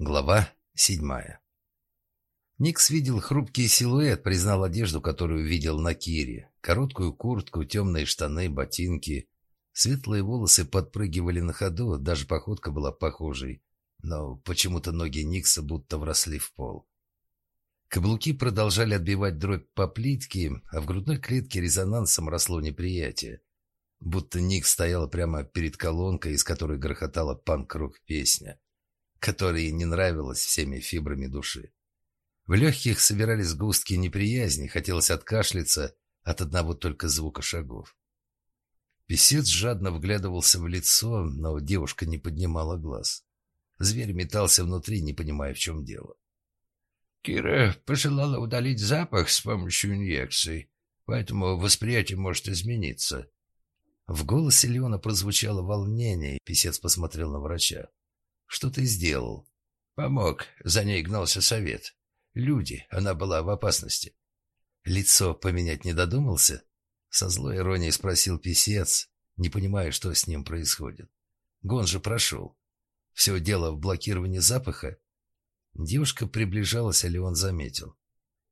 Глава седьмая. Никс видел хрупкий силуэт, признал одежду, которую видел на Кире. Короткую куртку, темные штаны, ботинки. Светлые волосы подпрыгивали на ходу, даже походка была похожей. Но почему-то ноги Никса будто вросли в пол. Каблуки продолжали отбивать дробь по плитке, а в грудной клетке резонансом росло неприятие. Будто Никс стояла прямо перед колонкой, из которой грохотала панк-рок песня которой не нравилось всеми фибрами души. В легких собирались густки неприязни, хотелось откашляться от одного только звука шагов. Песец жадно вглядывался в лицо, но девушка не поднимала глаз. Зверь метался внутри, не понимая, в чем дело. Кира пожелала удалить запах с помощью инъекций, поэтому восприятие может измениться. В голосе Леона прозвучало волнение, и писец посмотрел на врача. Что ты сделал? Помог. За ней гнался совет. Люди. Она была в опасности. Лицо поменять не додумался? Со злой иронией спросил писец, не понимая, что с ним происходит. Гон же прошел. Все дело в блокировании запаха. Девушка приближалась, а Леон заметил.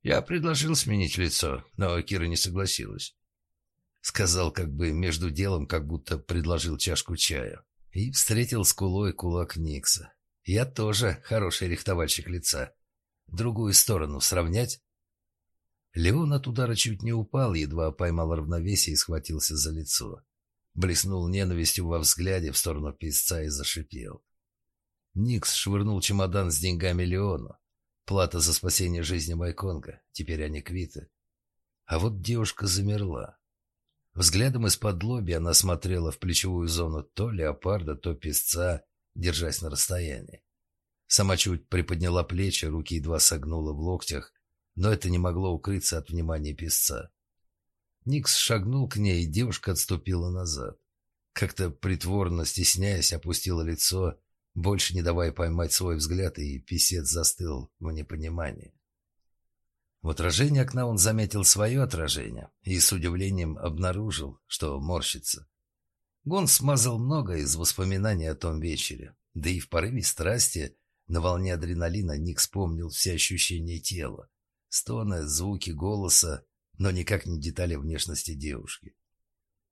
Я предложил сменить лицо, но Кира не согласилась. Сказал как бы между делом, как будто предложил чашку чая. И встретил скулой кулак Никса. Я тоже хороший рихтовальщик лица. Другую сторону сравнять? Леон от удара чуть не упал, едва поймал равновесие и схватился за лицо. Блеснул ненавистью во взгляде в сторону песца и зашипел. Никс швырнул чемодан с деньгами Леону. Плата за спасение жизни Майконга. Теперь они квиты. А вот девушка замерла. Взглядом из-под лоби она смотрела в плечевую зону то леопарда, то песца, держась на расстоянии. Сама чуть приподняла плечи, руки едва согнула в локтях, но это не могло укрыться от внимания песца. Никс шагнул к ней, и девушка отступила назад. Как-то притворно стесняясь, опустила лицо, больше не давая поймать свой взгляд, и писец застыл в непонимании. В отражении окна он заметил свое отражение и с удивлением обнаружил, что морщится. Гон смазал многое из воспоминаний о том вечере, да и в порыве страсти на волне адреналина Ник вспомнил все ощущения тела, стоны, звуки голоса, но никак не детали внешности девушки.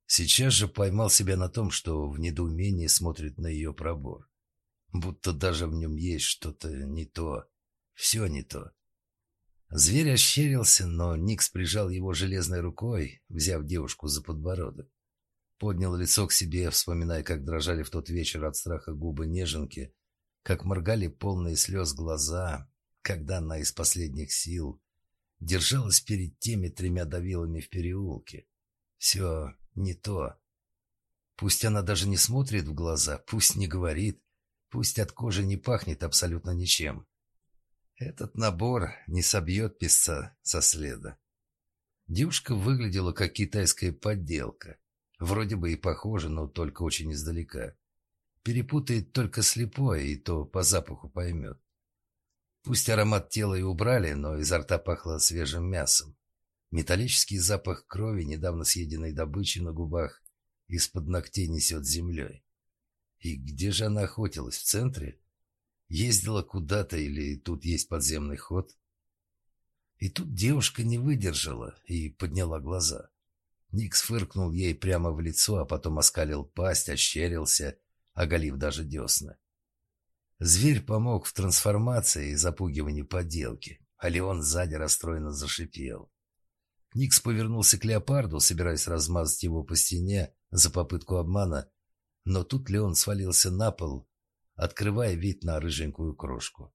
Сейчас же поймал себя на том, что в недоумении смотрит на ее пробор. Будто даже в нем есть что-то не то, все не то. Зверь ощерился, но Никс прижал его железной рукой, взяв девушку за подбородок. Поднял лицо к себе, вспоминая, как дрожали в тот вечер от страха губы неженки, как моргали полные слез глаза, когда она из последних сил держалась перед теми тремя давилами в переулке. Все не то. Пусть она даже не смотрит в глаза, пусть не говорит, пусть от кожи не пахнет абсолютно ничем. Этот набор не собьет песца со следа. Девушка выглядела как китайская подделка. Вроде бы и похожа, но только очень издалека. Перепутает только слепое, и то по запаху поймет. Пусть аромат тела и убрали, но изо рта пахло свежим мясом. Металлический запах крови, недавно съеденной добычи на губах, из-под ногтей несет землей. И где же она охотилась? В центре? Ездила куда-то или тут есть подземный ход? И тут девушка не выдержала и подняла глаза. Никс фыркнул ей прямо в лицо, а потом оскалил пасть, ощерился, оголив даже десна. Зверь помог в трансформации и запугивании подделки, а Леон сзади расстроенно зашипел. Никс повернулся к леопарду, собираясь размазать его по стене за попытку обмана, но тут Леон свалился на пол открывая вид на рыженькую крошку.